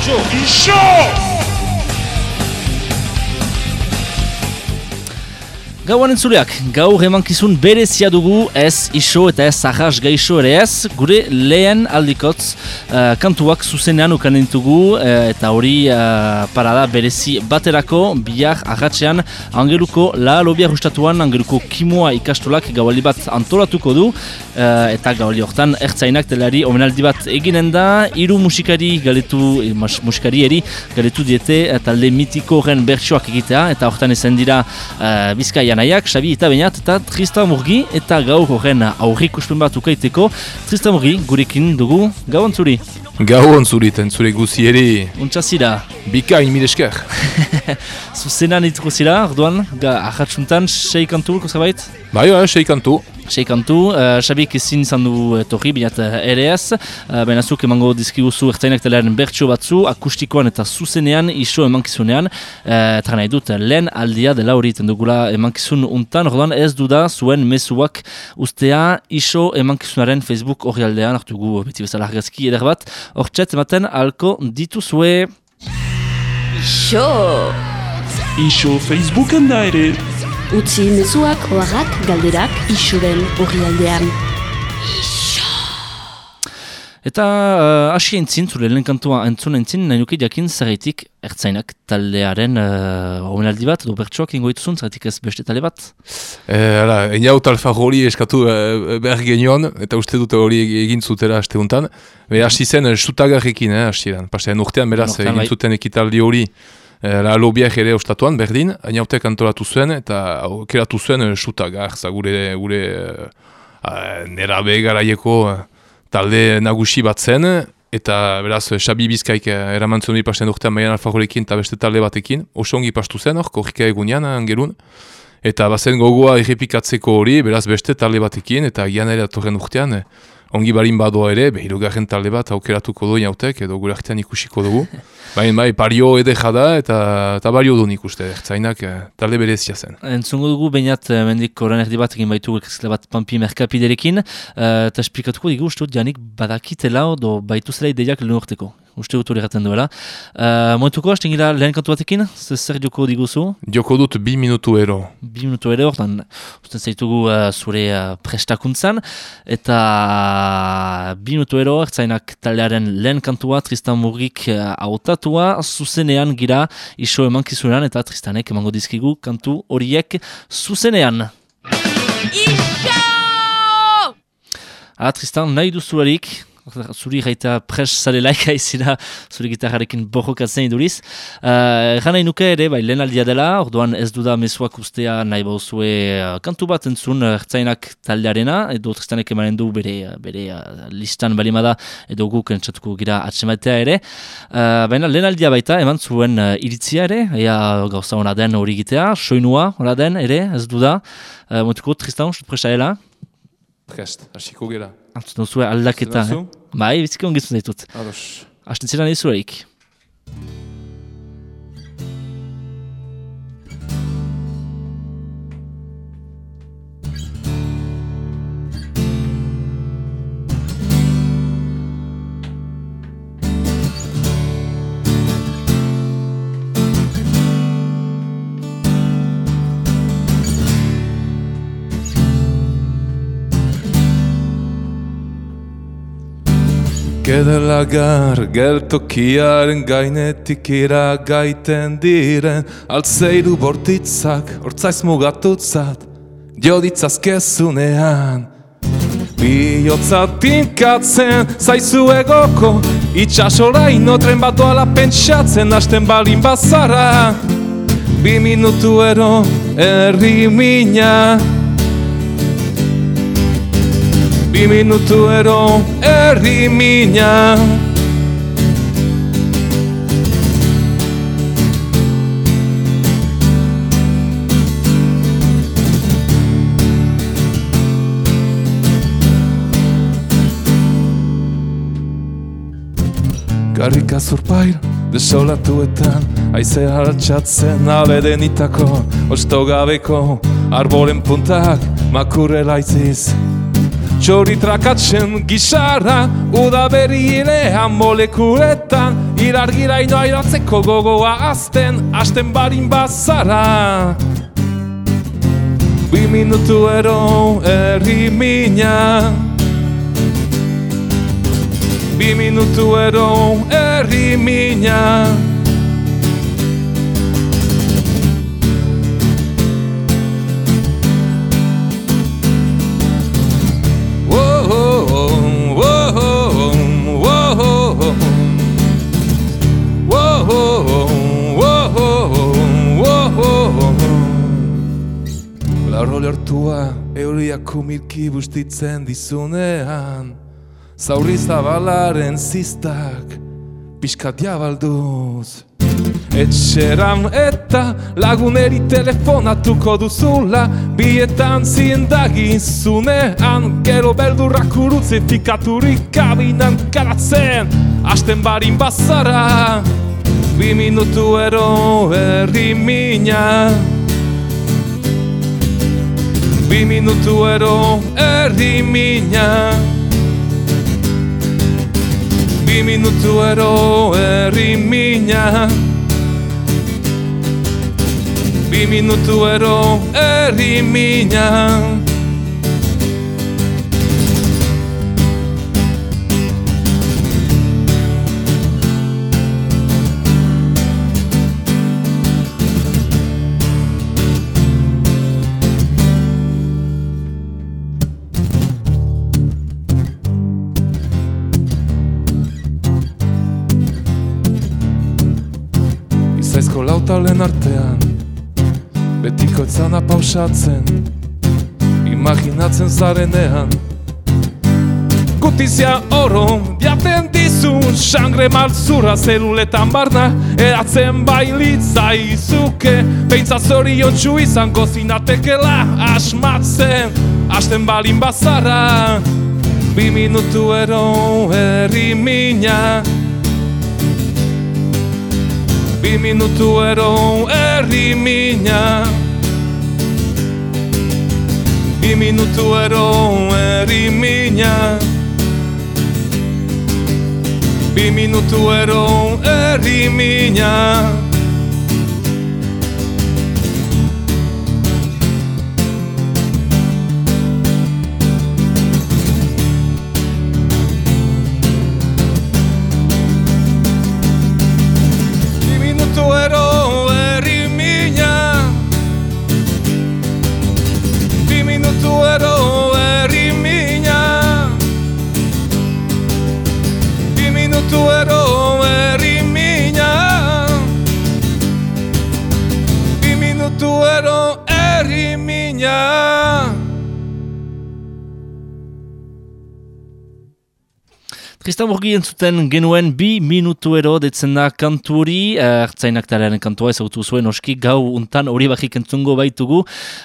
就一笑。Gauan entzuleak, gaur emankizun berezia dugu ez iso eta ez ahas gaixo ere ez, gure lehen aldikotz uh, kantuak zuzenean ukan dintugu uh, eta hori uh, parada berezi baterako bihar ahatzean angeluko la lobia rustatuan angeluko kimoa ikastolak gaualdi bat antolatuko du eta gaualdi hortan ertzainak telari omenaldi bat eginen da, hiru musikari galetu, musikari eri galetu diete talde mitiko horren bertsoak egitea eta hortan ezen dira uh, bizkai anaiak, Xabi eta Beñat eta Tristan Murgi eta gaur horren aurrik uspen bat ukaiteko Tristan Murgi gurekin dugu gau ontzuri. Gau ontzuri ten zure guzi ere. Untxazira. Bika in esker. Zuzenan itko zira, orduan, ahatsuntan, sei kantu, kozabait? Bai, bai, sei kantu. Sei kantu, uh, Xabik ezin izan du etorri, binat ere ez. Uh, Baina zuk emango dizkiguzu ertzainak talaren bertso batzu, akustikoan eta zuzenean, iso emankizunean. Uh, eta nahi dut, lehen aldia dela hori dugula emankizun untan, orduan ez duda zuen mezuak ustea iso emankizunaren Facebook hori aldean, hartugu beti bezala argazki eder bat. Hortxet ematen alko dituzue... Iso! Iso Facebooken da ere. Utsi mezuak, oarrak, galderak, isuren hori aldean. Eta uh, hasi entzin, zure lehen kantua entzun entzin, nahi nuke jakin zerretik ertzainak taldearen uh, omenaldi bat, edo bertsoak ingo dituzun, zerretik ez beste talde bat? Eh, ala, enia alfa hori eskatu uh, behar genioan, eta uste dute hori egin zutera haste untan. Be, hasi zen, uh, sutagarrekin, eh, hasi zen. Pastean urtean beraz, egin bai. zuten ekitaldi hori, la lobiak ere ostatuan, berdin, enia antolatu zuen, eta keratu zuen uh, sutagar, gure, gure uh, nera begaraieko... Uh, talde nagusi bat zen, eta beraz, Xabi Bizkaik eh, eraman zuen ipasten urtean maian alfajorekin eta beste talde batekin, oso ongi pastu zen hor, korrika egunean, angelun, eta bazen gogoa errepikatzeko hori, beraz beste talde batekin, eta gian ere atorren urtean, ongi barin badoa ere, behiru garen talde bat aukeratuko du inautek, edo gure artean ikusiko dugu. Baina, bai, pario ede jada eta, eta bario du nik uste, ertzainak eh, talde berezia zen. Entzungo dugu, bainat, eh, mendik koran erdi bat egin baitu ekskle bat pampi merkapiderekin, uh, eta esplikatuko digu, uste dut, janik badakitela, do baitu zela ideiak lehen urteko uste dut hori gaten duela. Uh, Momentuko, hasten gira lehen kantu batekin, zer joko diguzu? Joko dut bi minutu ero. Bi minutu ero, ordan, usten zaitugu uh, zure uh, prestakuntzan, eta bi minutu ero, ertzainak taldearen lehen kantua, Tristan Murgik uh, autatua, zuzenean gira iso emankizunean, eta Tristanek emango dizkigu kantu horiek zuzenean. Iso! Ah, Tristan, nahi duzularik, zuri gaita pres zare laika izira zuri gitarrarekin borrokatzen iduriz. Uh, nahi nuke ere, bai, lehen aldia dela, orduan ez duda mesuak ustea nahi bauzue uh, kantu bat entzun ertzainak taldearena, edo tristanek emanen du bere, bere uh, listan balimada edo guk entzatuko gira atsematea ere. Uh, baina lehen aldia baita, eman zuen uh, iritzia ere, ea gauza hona den hori gitea, soinua hona den ere, ez duda. Uh, Montuko, Tristan, presa dela? Prest, hasiko gira. Antzuten zuen aldaketa, eh? Bai, biziki ongitzen ditut. Ados. Asten ziren izureik. Gedelagar geltokiaren gainetik iragaiten diren. Altzeiru bortitzak hortzaiz mugatutzat Dioditzazkezunean Biotzat tinkatzen zaizu egoko Itxasora inotren bat doala pentsatzen hasten balin bazara. Bi minutu ero erri Bi minutu ero erri mina. Garrika zurpair, desolatuetan Aize hartxatzen aleden itako Osto gabeko, arbolen puntak Makurrela iziz Txori trakatzen gizara Uda berri ilean molekuletan Ilargira inoa gogoa azten Asten barin bazara. Bi minutu ero erri mina. Bi minutu ero erri mina Larro euriako milki bustitzen dizunean. Zaurri zabalaren zistak, pixkat jabalduz Etxeran eta laguneri telefonatuko duzula Bietan zindagin zunean Gero beldurrak urutzi fikaturik kabinan karatzen Asten barin bazara. Bi minutu ero erri mina Bi minutu ero erdi mina. Bi minutu ero erri mina. Bi minutu ero erri mina talen artean. Betiko etzana pausatzen Imaginatzen zarenean. Gutizia oro diaten dizun Sangre malzura zeluletan barna Eratzen bailitza izuke. Beintza zorion txu izango zinatekela Asmatzen, asten balin bazara Bi minutu ero herri Bi minutu ero erri mina. Bi minutu ero erri mina. Bi minutu ero erri mina Tristan Burgi entzuten genuen bi minutu ero detzen da kanturi, uh, ertzainak talaren kantua ezagutu zuen oski gau untan hori bakik entzungo baitugu.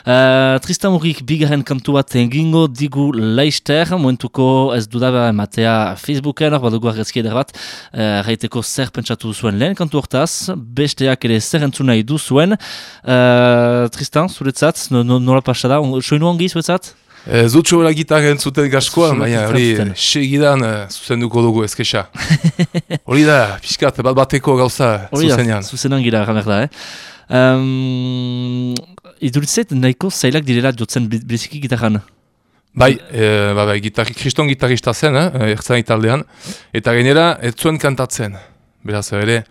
Uh, Tristan Burgi bigarren kantu bat egingo digu leister, momentuko ez dudaba ematea Facebooken, hor badugu argazki eder bat, uh, zer pentsatu zuen lehen kantu hortaz, besteak ere zer entzun nahi du zuen. Uh, Tristan, zuretzat, nola no, pasada, soinu ongi zuretzat? E, Zutxo bera gitarra entzuten gaskoa, baina hori segidan uh, zuzen duko dugu ezkesa. Hori da, pixkat, bat bateko gauza zuzenean. Zuzenan gira gamer da, eh? Um, iduritzet, nahiko zailak direla jotzen biziki gitarran? Bai, e, ba, bai gitarri, kriston gitarrista zen, eh, ertzen italdean, eta gainera, ez zuen kantatzen. Beraz, ere,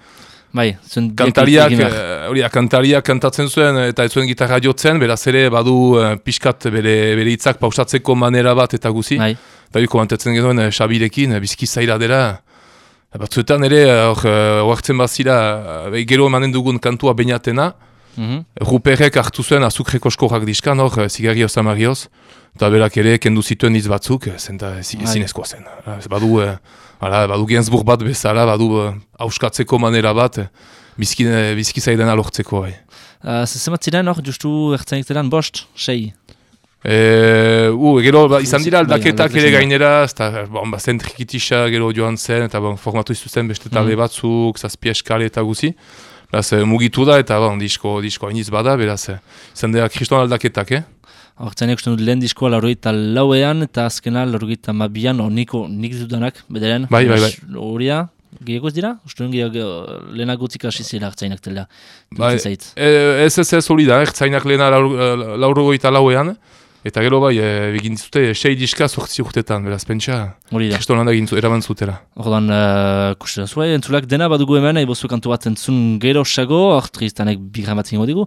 Bai, kantariak, eh, hori da, kantariak kantatzen zuen eta ez zuen gitarra jotzen, beraz ere badu uh, pixkat bere, bere itzak pausatzeko manera bat eta guzi. Bai. Eta hori komantatzen genuen uh, Xabirekin, bizki zaila dela. Batzuetan ere, hor, uh, bazira, uh, gero emanen dugun kantua bainatena, mm -hmm. Ruperrek hartu zuen azukreko eskorrak diskan, hor, zigarri osamarioz, eta berak ere kendu zituen hitz batzuk, zenta ezin ezkoa zen. Badu... Hala, badu Gensburg bat bezala, badu auskatzeko manera bat, bizki, bizki zaidan alortzeko. Bai. Uh, Zemat ziren hor, justu ertzenik ziren bost, sei? E, uh, gero, ba, izan dira bai, aldaketak ere gainera, eta bon, ba, zentrikitisa gero joan zen, eta bon, formatu izuzten beste talde mm. batzuk, zazpi eskale eta guzi. Beraz, mugitu da, eta bon, disko, disko hainiz bada, beraz, izan dira kriston aldaketak, eh? Hortzainak uste dut lehen diskoa laurogeita lauean eta azkena laurogeita mabian, niko nik dudanak, bederen. Bai, bai, bai. Hori gehiago ez dira? Uste dut gehiago lehenak gutzik hasi zela hartzainak tela. Bai, ez ez ez hori da, hartzainak lehena laurogeita lauean. Eta gero bai, e, egin dizute, sei diska sortzi urtetan, beraz, pentsa. Hori da. Kristo landa egin eraman zutela. Ordan, uh, kusten zuen, entzulak dena badugu hemen, ebozu kantu bat entzun gero sago, hor triztanek bigramatzen godigu,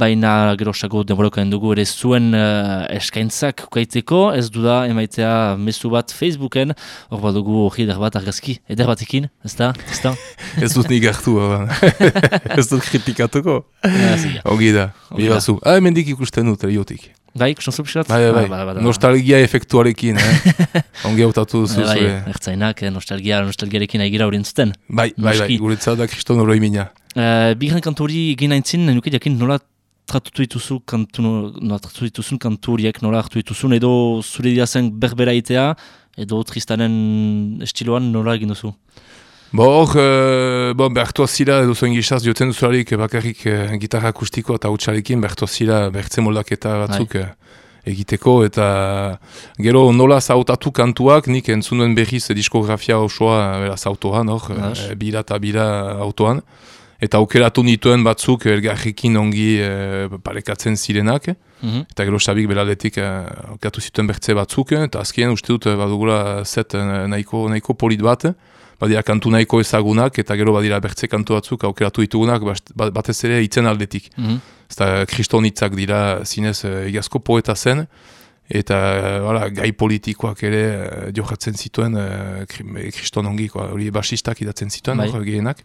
baina gero sago demorokaen dugu ere zuen uh, eskaintzak ukaiteko, ez du da, emaitea mesu bat Facebooken, hor badugu hori eder bat argazki, eder batekin, ez da, ez da? ez dut nik hartu, ez dut kritikatuko. Ongi da, bi bazu. Ah, mendik ikusten dut, eriotik. Bai, ikusten zu pixat? Bai, bai, bai. Nostalgia efektuarekin, eh? Ongi hautatu zu bai, bai, ertzainak, nostalgia, nostalgiarekin aigira hori entzuten. Bai, bai, bai, guretzat da kriston hori mina. Uh, Bigarren kantu hori egin haintzin, nuke jakin nola tratutu dituzu kantu, nola tratutu dituzun kantu horiek, nola hartu dituzun, edo zure diazen berbera itea, edo tristanen estiloan nola egin duzu? Bo hor, uh, bo, bertu azila edo zuen gizaz dioten duzularik bakarrik uh, gitarra akustiko eta utxarekin bertu azila bertze moldaketa batzuk uh, egiteko eta gero nola zautatu kantuak nik entzunuen berriz diskografia osoa bera zautoan hor, uh, bira eta bira autoan. Eta aukeratu nituen batzuk elgarrekin ongi uh, parekatzen zirenak. Mhm. eta gero xabik beraldetik uh, aukeratu zituen bertze batzuk eta azkien uste dut badugula set uh, nahiko, nahiko polit bat badira kantu nahiko ezagunak, eta gero badira bertze kantu batzuk aukeratu ditugunak, ba, batez ere itzen aldetik. Mm -hmm. Eta kristonitzak dira zinez uh, egazko poeta zen, eta uh, gai politikoak ere uh, johatzen zituen kriston ongi, hori basistak idatzen zituen, bai. gehienak.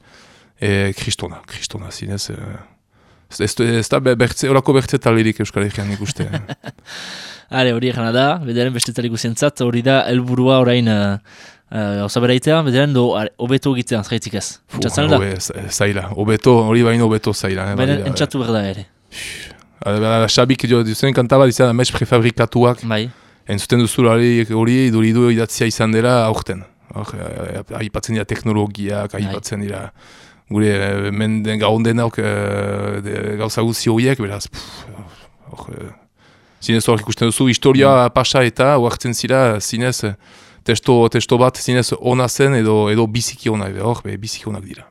E, kristona, kristona zinez. Uh, ez da bertze, horako bertze talirik Euskal Herrian ikuste. Hale, hori egana da, bedaren beste taliku zentzat, hori da helburua orain... Uh, Osa bera itea, bedaren do, obeto egitean, zaitik ez. Entzatzen da? Zaila, obeto, hori baino obeto zaila. Eh, Baina entzatu berda ere. Xabik duzen kantaba dizan, amets prefabrikatuak. Bai. Entzuten duzu hori, hori duridu idatzia izan dira aurten. Aipatzen dira teknologiak, aipatzen dira gure menden gaunden auk gauza guzi horiek, beraz, zinez hor ikusten duzu, historia pasa eta huartzen zira, zinez, testo, testo bat zinez ona zen edo edo biziki ona, edo hor, biziki onak dira.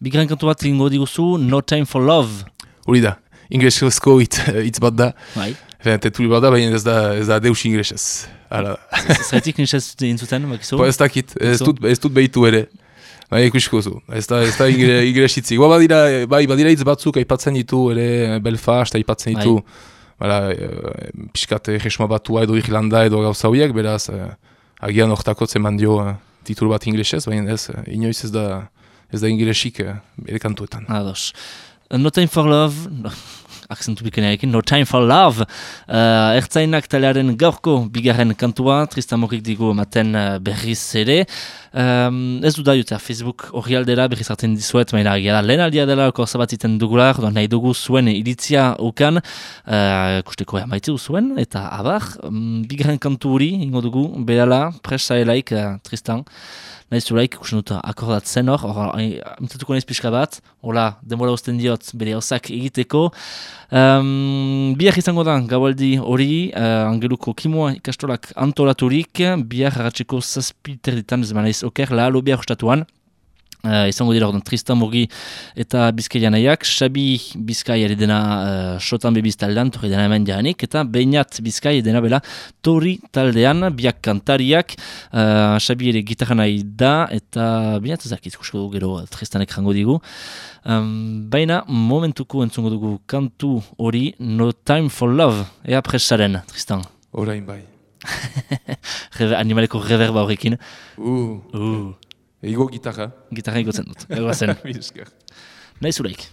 Bigran kantu bat ingo diguzu, No Time for Love. Hori da, inglesezko hitz bat da. Bai. Efen, tetuli bat da, baina ez da, ez da deus inglesez. Zaitik inglesez intzuten, bakizu? Po ez dakit, ez dut, ez dut behitu ere. Bai, ikusiko zu. Ez da, ez da inglesitzik. Ba, badira, bai, badira hitz batzuk aipatzen ditu ere Belfast, aipatzen ditu. Bai. Bala, e, piskat jesma batua edo Irlanda edo gauza horiek, beraz, e, agian ortako zeman dio uh, titulu bat inglesez, baina ez, uh, inoiz ez da, ez da inglesik uh, ere kantuetan. Ados. No Time for Love, no, akzentu bikenearekin, No Time for Love, uh, ertzainak talearen gaurko bigarren kantua, Tristan Morik digu maten uh, berriz ere, Um, ez du da jutea, Facebook hori aldera berriz hartzen dizuet, maila agia da, lehen aldia dela oko zabatiten dugular, nahi dugu zuen iritzia ukan, uh, kusteko ea maite zuen, eta abar, um, bigren kantu hori, ingo dugu, bedala, presa elaik, uh, Tristan, nahi zulaik, kusten dut akordatzen hor, hor, mitatuko nahiz pixka bat, hola, demora usten diot, bere osak egiteko, Um, biak izango da, gabaldi hori, uh, angeluko kimoa ikastolak antolaturik, biak harratxeko zazpiterditan, ez manaiz oker, la alo biak ustatuan. Uh, izango dira ordan Tristan Morgi eta Bizkaia nahiak, Xabi Bizkaia dena uh, Sotan Bebiz taldean, torri dena hemen jahanik, eta Beinat Bizkaia dena bela Tori taldean, biak kantariak, uh, Xabi ere gitarra nahi da, eta Beinat ezakit, kusko gero Tristanek jango digu. Um, baina momentuko entzungo dugu kantu hori No Time for Love, ea presaren, Tristan. Horain bai. Animaleko reverba horrekin. Uh. Uh. Ego gitarra. Gitarra egotzen dut. Ego zen. Nahi zureik.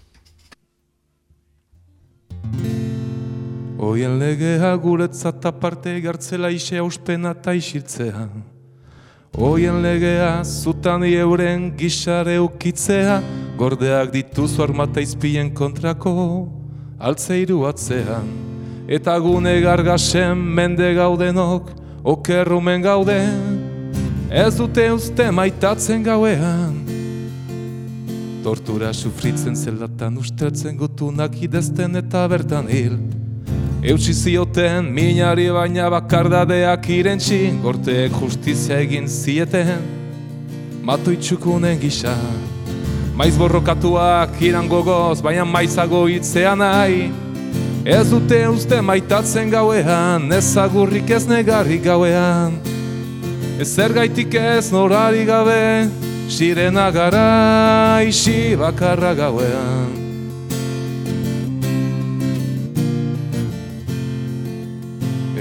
Oien legea guretzat aparte gartzela ise auspena eta isiltzea. Oien legea zutan euren gixare ukitzea, gordeak dituzu armata izpien kontrako, altzeiru atzean. Eta gune gargasen mende gaudenok, okerrumen gauden, Ez dute uste maitatzen gauean. Tortura sufritzen zelatan usteltzen gutunak idezten eta bertan hil. Eutsi zioten minari baina bakardadeak irentxi Gorteek justizia egin zieten. Matu itxukunen gisa Maiz borrokatuak iran gogoz Baina maizago hitzea nahi. Ez dute uste maitatzen gauean Ez agurrik ez negarrik gauean Ez zer gaitik ez norari gabe Sirena gara isi bakarra gauean.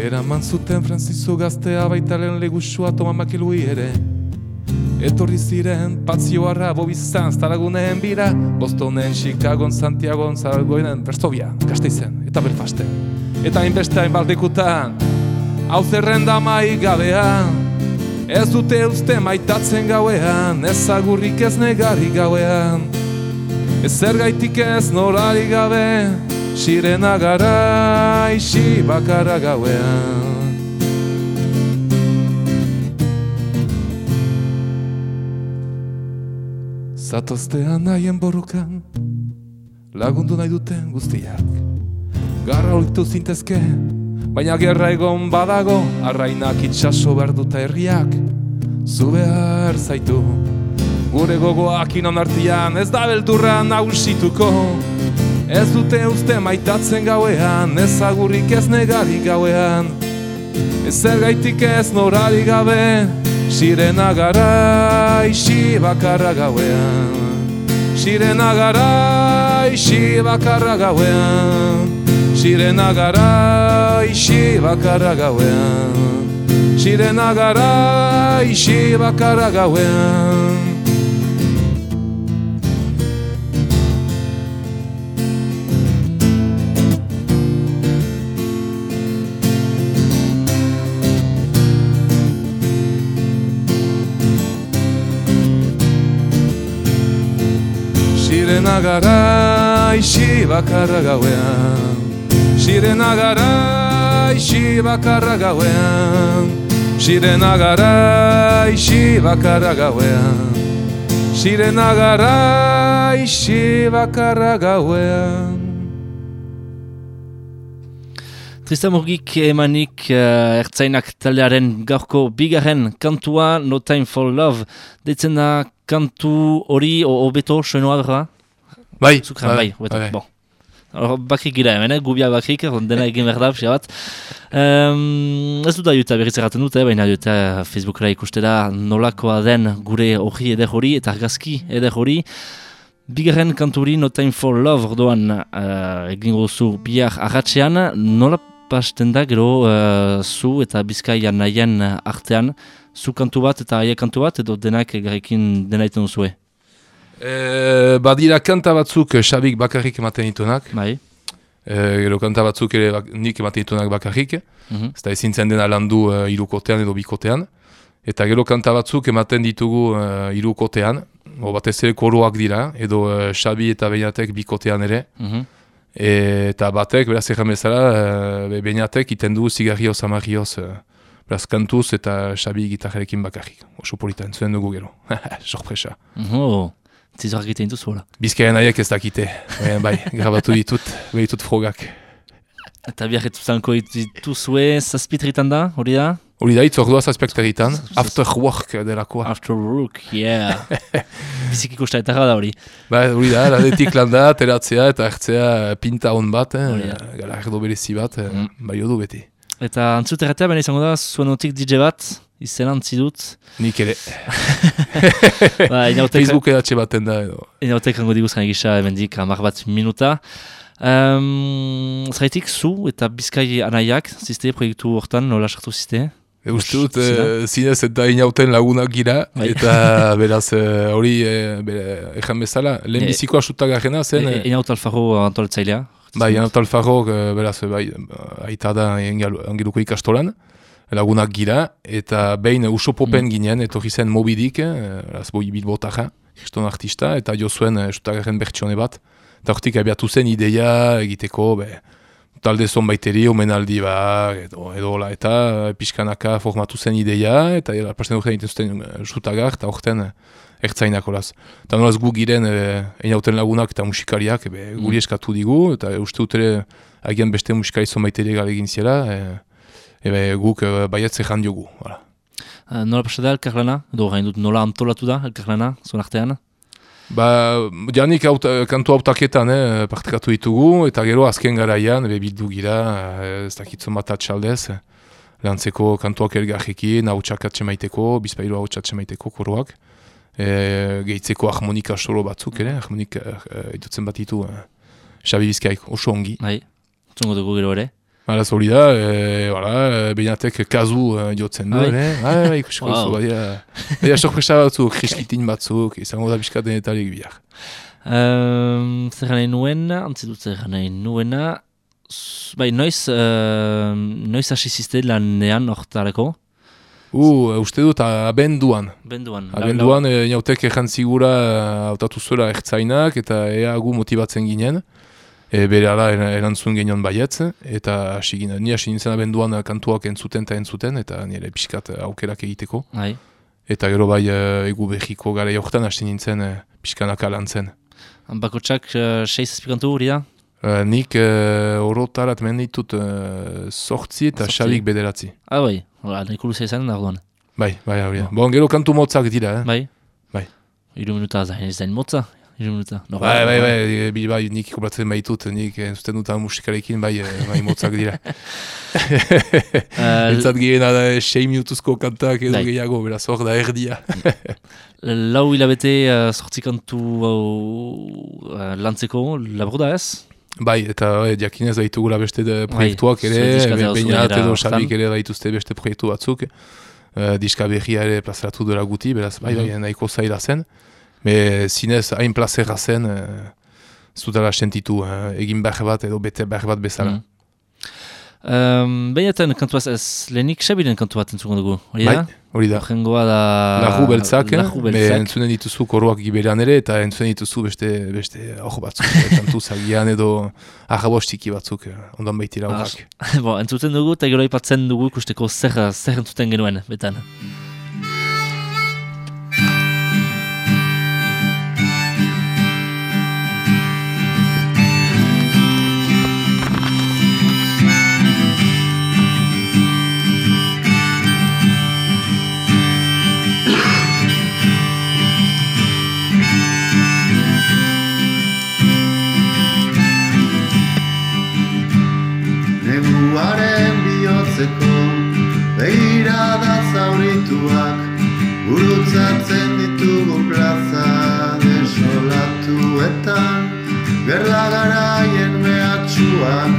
Eraman zuten Franzizu gaztea baitalen legusua toma makilui ere. Etorri ziren patzioarra bobizan zaragunen bira Bostonen, Chicagoan, Santiagoan, Zaragoinen, Verstovia, Gasteizen eta Belfasten. Eta hainbeste hainbaldekutan hau zerrenda mai gabean Ez dute uste maitatzen gauean, ez agurrik ez negarri gauean. Ez zer gaitik ez norari gabe, sirena gara isi bakarra gauean. Zatoztean nahien borrokan, lagundu nahi duten guztiak. Garra horitu zintezke, Baina gerra egon badago, arrainak itxaso behar duta herriak. Zu behar zaitu, gure gogoak inon artian ez da beldurra nagusituko Ez dute uste maitatzen gauean, ez agurrik ez negari gauean. Ez gaitik ez norari gabe, sirena gara isi bakarra gauean. Sirena gara isi bakarra gauean. Sirena gara isi bakarra gauean Sirena gara isi bakarra gauean Sirena gara isi bakarra gauean Sirena gara isi bakarra gauean Sirena gara isi bakarra gauean Sirena gara isi bakarra gauean Tristan Murgik emanik uh, ertzainak taldearen gaurko bigarren kantua No Time for Love Deitzen da kantu hori obeto soenoa berra? Bai, Zukran, bai, bai, bai. Bon. Bakrik gira hemen, eh? gubia bakrik, dena egin behar da, bat. Um, ez dut ajuta berriz erraten dute, baina ajuta Facebookera ikustera nolakoa den gure hori eder hori eta argazki eder hori. Bigarren kanturi No Time for Love ordoan uh, egin gozu bihar ahatzean, nola pasten da gero uh, zu eta bizkaian nahien artean, zu kantu bat eta aia kantu bat edo denak garrikin denaiten duzue? E, badira kanta batzuk Xabik bakarrik ematen ditunak. Bai. E, gero kanta batzuk ere bak, nik ematen ditunak bakarrik. Mm -hmm. Zta ezin zen dena landu uh, irukotean edo bikotean. Eta gero kanta batzuk ematen ditugu uh, irukotean. O batez ere koroak dira, edo uh, Xabi eta Beinatek bikotean ere. Mm eta batek, beraz egin bezala, uh, Beinatek iten du zigarrioz amarrioz. Uh, beraz kantuz eta Xabi gitarrekin bakarrik. Oso polita entzuen dugu gero. Sorpresa. Oh. Zizor egiten duzu, hola. Bizkaian nahiak ez dakite, bai, bai, grabatu ditut, ditut frogak. Eta biarretu zanko dituzue zazpitritan da, hori da? Hori da, itz ordua zazpitritan, after work delakoa. After work, yeah. Bizik ikusta eta da hori. Ba, hori da, ladetik landa, teratzea eta hartzea pinta hon bat, eh, gala erdo berezi bat, mm. bai beti. Eta antzuteratea, baina izango da, zuen otik DJ bat, izen antzi dut. Nik ere. ba, Facebook edatxe baten da edo. Inautek rango diguz gisa emendik amar bat minuta. Um, Zeraitik zu eta bizkai anaiak, ziste proiektu hortan, nola sartu ziste? E, uste dut, e, zinez eta inauten lagunak gira, bai. eta beraz hori e, ezan bezala, lehen e, biziko asutak gajena zen. E, inaut alfaro antoletzailea? Bai, inaut alfaro, beraz, bai, aita da angeluko ikastolan lagunak gira, eta behin usopopen mm. ginen, etorri zen mobidik, eh, boi bilbotaja, kriston artista, eta jo zuen esutagaren bertsione bat, eta hortik abiatu zen ideia egiteko, be, talde zon baiteri, omenaldi bat, edo, edo la, eta eh, pixkanaka formatu zen ideia, eta pasten dut egiten zuten esutagar, eta horten ertzainak olaz. Eta nolaz gu giren, e, einauten lagunak eta musikariak, be, guri mm. eskatu digu, eta uste dut ere, agian beste musikaizo maite legal egin ziela, e, guk e, baiatze diogu. Voilà. Uh, nola pasa da elkarlana? Edo gain dut nola antolatu da elkarlana, zuen artean? Ba, janik auta, kantu autaketan eh, partekatu ditugu, eta gero azken garaian, be bildu gira, ez dakitzen bat atxaldez, lantzeko kantuak elgarrekin, hau txakatxe maiteko, bizpailu hau txakatxe maiteko koroak, e, gehitzeko harmonika solo batzuk ere, harmonika e, itutzen bat ditu, e, Xabi Bizkaik, oso ongi. Bai, zungo dugu gero ere. Hala, hori da, e, voilà, beinatek kazu jotzen du, bai. Bai, bai, ikusiko wow. zu, badira. Badira, sorpresa batzuk, kriskitin batzuk, izango da bizkat denetarik biak. Um, zer gane nuena, antzidut zer gane nuena, bai, noiz, uh, noiz asizizte lanean ortareko? Uh, uste dut, abenduan. Abenduan. Abenduan, e, nautek egin zigura autatu zuela ertzainak, eta ea gu motibatzen ginen e, bere ala erantzun genion baietz, eta hasi ginen, ni hasi nintzen abenduan kantuak entzuten eta entzuten, eta nire pixkat aukerak egiteko. Hai. Eta gero bai e, egu behiko gara jortan hasi nintzen e, pixkanak alantzen. Bako txak, uh, seiz espikantu hori da? Uh, nik uh, orotarat menditut uh, sortzi eta xabik bederatzi. Ah, bai, hori, nahiko luzea izan da Bai, bai, hori. Oh. Bon, gero kantu motzak dira, eh? Bai. Bai. Iru minuta zain, zain motza, minuta. No, bai, bai, bai, bai, bai, nik ikobratzen baitut, nik zuten dut musikarekin, bai, bai, motzak dira. Entzat gehen da, sei minutuzko kantak edo gehiago, beraz hor da erdia. Lau hilabete uh, sortzi kantu uh, lantzeko, labur da ez? Bai, eta bai, diakinez daitugula beste proiektuak ere, bainat edo xabik ere daituzte beste proiektu batzuk. Uh, diska behia ere plazaratu dela guti, beraz, bai, bai, nahiko zaila zen. Me zinez hain plazera zen, uh, zutela sentitu, uh, egin behar bat edo bete behar bat bezala. Mm. Um, Behinetan kantuaz ez, lehenik xabiren kantu bat entzuko dugu, hori da? Bai, hori da. Jengoa da... Lahu beltzak, me entzunen dituzu koroak giberan ere, eta entzunen dituzu beste, beste hor batzuk, kantu zagian edo ahabostiki batzuk, ondan baitira horrak. bon, entzuten dugu, eta gero ipatzen dugu ikusteko zer, zer entzuten genuen, betan. Gurutzatzen ditugu plaza desolatuetan Gerla garaien mehatxuak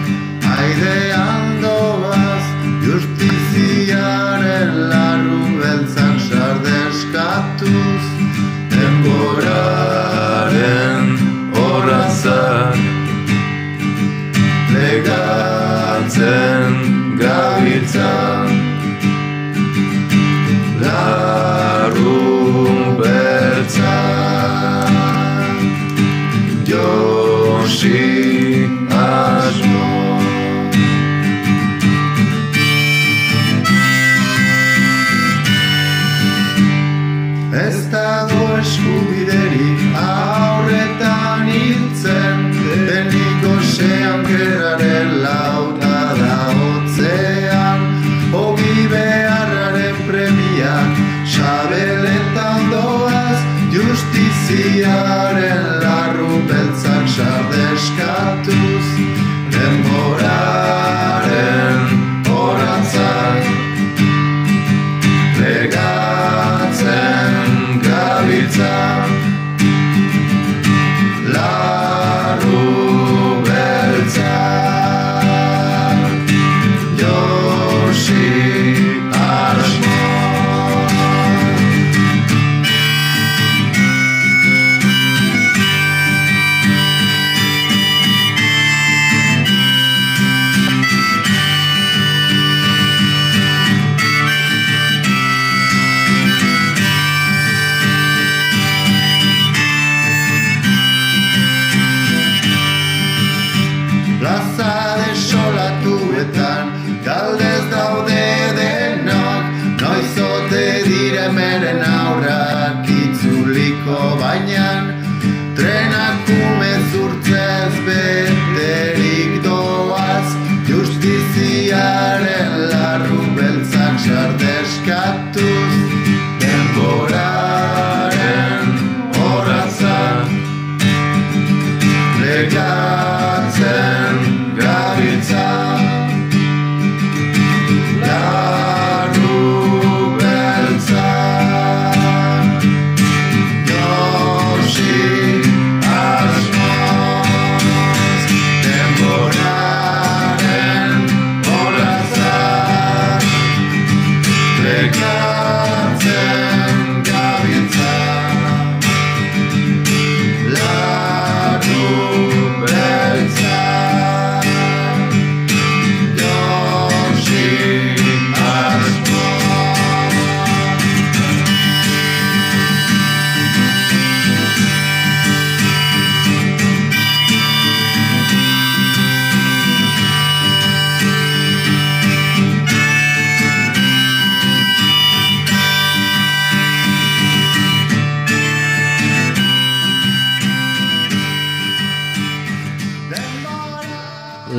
Aide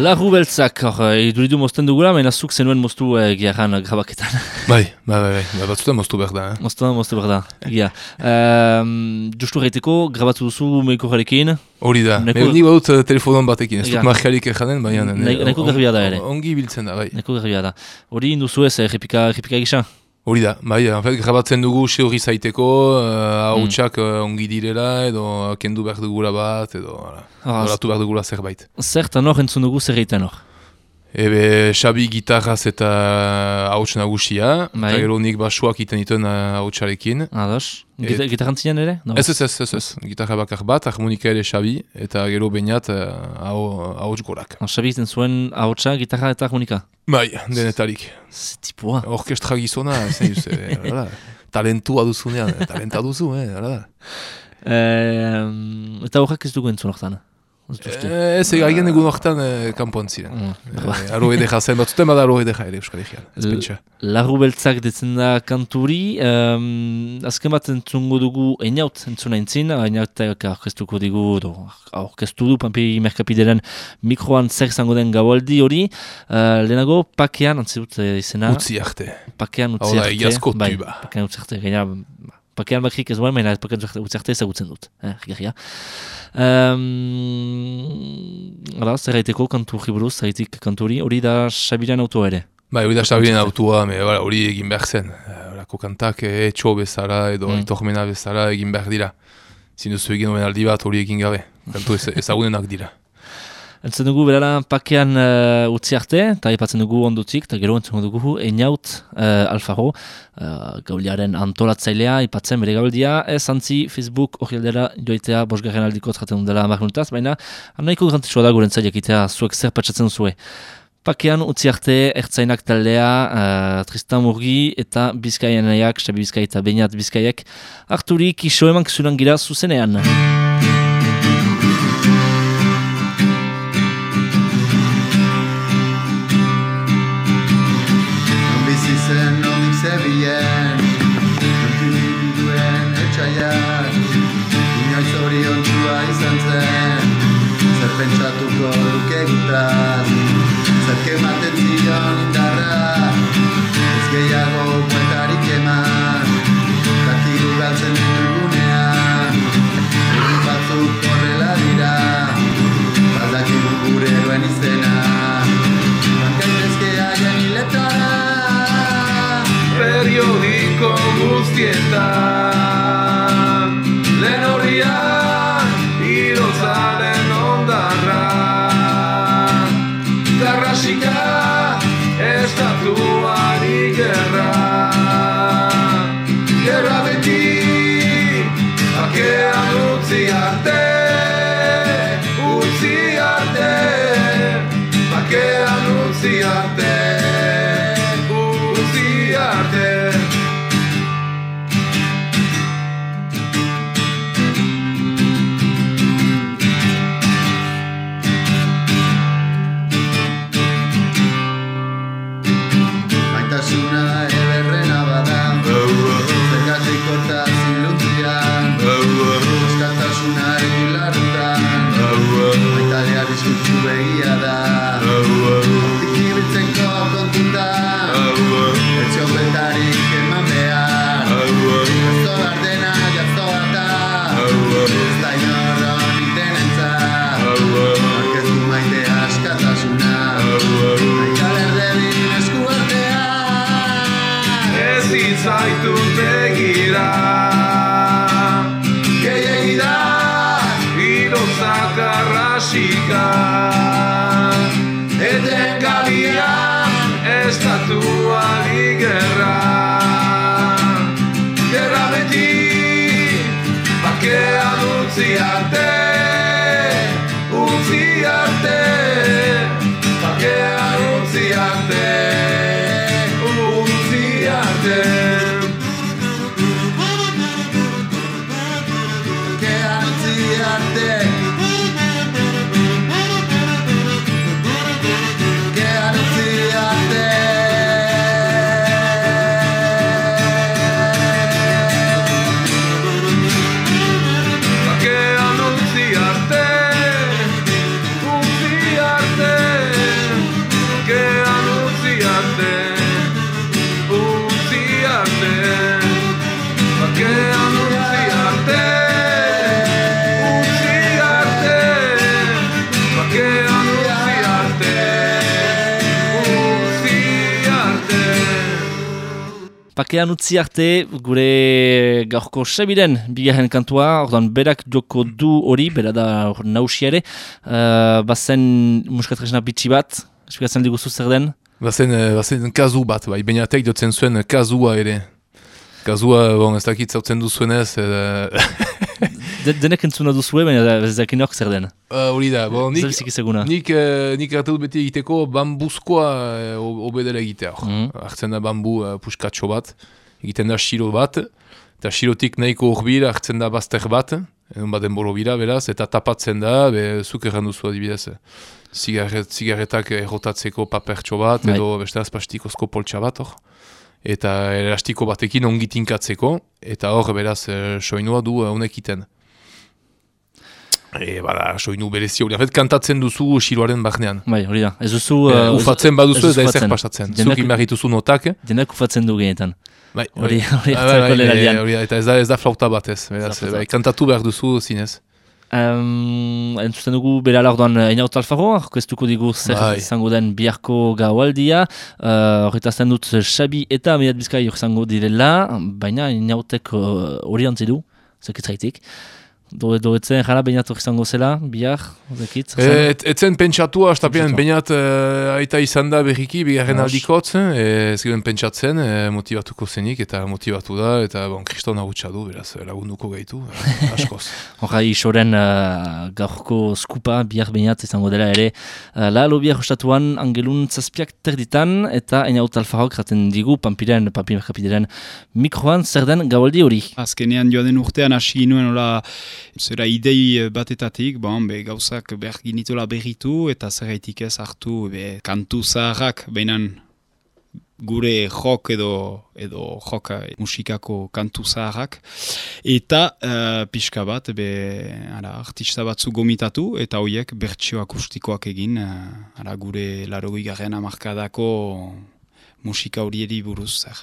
Larru beltzak, hor, eh, iduridu mozten dugula, baina zuk zenuen moztu eh, giaran grabaketan. Bai, bai, bai, bai, batzutan moztu behar da, eh? Moztu, moztu behar da, egia. Um, justu reiteko, grabatu duzu meiko jarekin, Hori da, Neko- Neko... nik badut uh, telefonon batekin, ez Ja. dut markarik janen, baina... Ne- ne- neko garbia da ere. Ongi biltzen da, bai. neko garbia da. Hori induzu ez, eh, gisa? Hori da, bai, en fait, grabatzen dugu xe hori zaiteko, uh, hautsak uh, ongi direla, edo kendu behar dugula bat, edo hala, Ah, behar dugula zerbait. Zertan hor entzun dugu zer egiten hor. Ebe, Xabi gitarraz eta hauts nagusia, Bai. eta gero nik basuak iten dituen hautsarekin. Ados? Gita, Et- Gitarrantzian ere? No. Ez, ez, ez, ez, ez, gitarra bakar bat, harmonika ere Xabi, eta gero bainat hauts gorak. Ah, Xabi egiten zuen ahotsa, gitarra eta harmonika. Bai, denetarik. Ze tipua. Orkestra gizona, eh, hala da. talentua duzunean, eh, talenta duzu, eh, hala da. Eh, eta horrak ez dugu entzun hortan. Ez dut uste. Eh, Ez, egin egun horretan eh, kanpoan ziren. Mm, Eh, Aro edeja zen, batzuten bada aro edeja ere Euskal Herrian, ez pentsa. Larru beltzak detzen da kanturi, um, azken bat entzungo dugu einaut entzuna entzin, einaut aurkeztuko digu, do, aurkeztu du Pampi Merkapideren mikroan zer izango den gaualdi hori, uh, lehenago pakean, antzi dut eh, izena, Utzi arte. pakean utzi Hau da, arte. egiazko bai, tuba. Pakean utzi arte, gaina, pakean bakrik ez duen, baina pakean utzi arte ezagutzen dut, eh, gerria. Um, Hala, zer gaiteko kantu buruz, zaitik kanturi, hori da Xabiran auto ere. Bai, hori da me, bala, hori egin behar zen. Horako kantak etxo bezala edo Mm. itormena bezala egin behar dira. Zin duzu egin omen aldi bat hori egin gabe. Kantu ez, ezagunenak dira. Entzun dugu berala pakean uh, utzi arte, eta aipatzen dugu ondotik, eta gero entzun dugu Einaut uh, Alfaro, uh, gauliaren antolatzailea, aipatzen bere gauldia, ez antzi Facebook hori aldera joitea bosgarren aldiko traten dela marnutaz, baina anaiko garantisua da guren jakitea zuek zer patsatzen zue. Pakean utzi arte ertzainak taldea, uh, Tristan Murgi eta Bizkaianaiak, Xabi Bizkai eta Beñat Bizkaiek, harturik iso eman gira zuzenean. Pakean utzi arte, gure gaurko sebiren bigarren kantua, ordan berak joko du hori, bera da nausiare, uh, bazen muskatresna bitxi bat, esplikatzen diguzu zer den? Bazen, bazen kazu bat, bai, bainatek dutzen zuen kazua ere. Kazua, bon, ez dakit zautzen duzuenez. De, denek entzuna duzue, baina ez dakin hor zer den. Hori uh, da, bon, nik, nik, uh, nik hartu beti egiteko bambuzkoa uh, obedela egitea. Mm Hartzen da bambu uh, puskatxo bat, egiten da xilo bat, eta xilotik nahiko urbil hartzen da bazter bat, egun baden bolo bira, beraz, eta tapatzen da, be, zuk duzu adibidez. Zigarret, zigarretak errotatzeko papertxo bat, edo beste azpastikozko poltsa bat, hor eta elastiko batekin ongitinkatzeko, eta hor beraz e, soinua du honekiten. E, bada, soinu berezi hori, afet kantatzen duzu siloaren barnean. Bai, hori da, ez duzu... E, ufatzen baduzu ez da ezer pasatzen, zuk inbarrituzu notak. Denak ufatzen du genetan. Bai, hori, hori, hori, eta ez da, ez da flauta batez, beraz, bai, kantatu behar duzu zinez. Um, entzuten dugu bera lardoan Einaut eh, Alfaro, arkeztuko digu zer bai. izango den biharko gaualdia. Uh, Horretazten dut Xabi eta Mediat Bizkai izango direla, baina Einautek uh, hori antzidu, zekitzaitik. Do etzen jara bainat izango zela, bihar, zekit? Et, etzen pentsatu, astapean bainat uh, aita izan da berriki, bigarren aldikotz, eh, ez giren pentsatzen, eh, motivatuko zenik, eta motivatu da, eta bon, kriston hau du, beraz, lagunduko gaitu, uh, askoz. Horra, isoren uh, gaurko skupa, bihar bainat izango dela ere, uh, la lo bihar ostatuan, angelun zazpiak terditan, eta ena hau talfarok raten digu, pampiren, pampiren kapidiren mikroan, zer den gabaldi hori? Azkenean joan den urtean hasi ginuen, hola, zera idei eh, batetatik, bon, be, gauzak behar ginitola berritu eta zerraitik ez hartu be, kantu zaharrak behinan gure jok edo edo jok eh, musikako kantu zaharrak eta uh, pixka bat be, ara, artista batzu gomitatu eta horiek bertsio akustikoak egin uh, ara, gure larogoi garen amarkadako musika horieri buruz zer.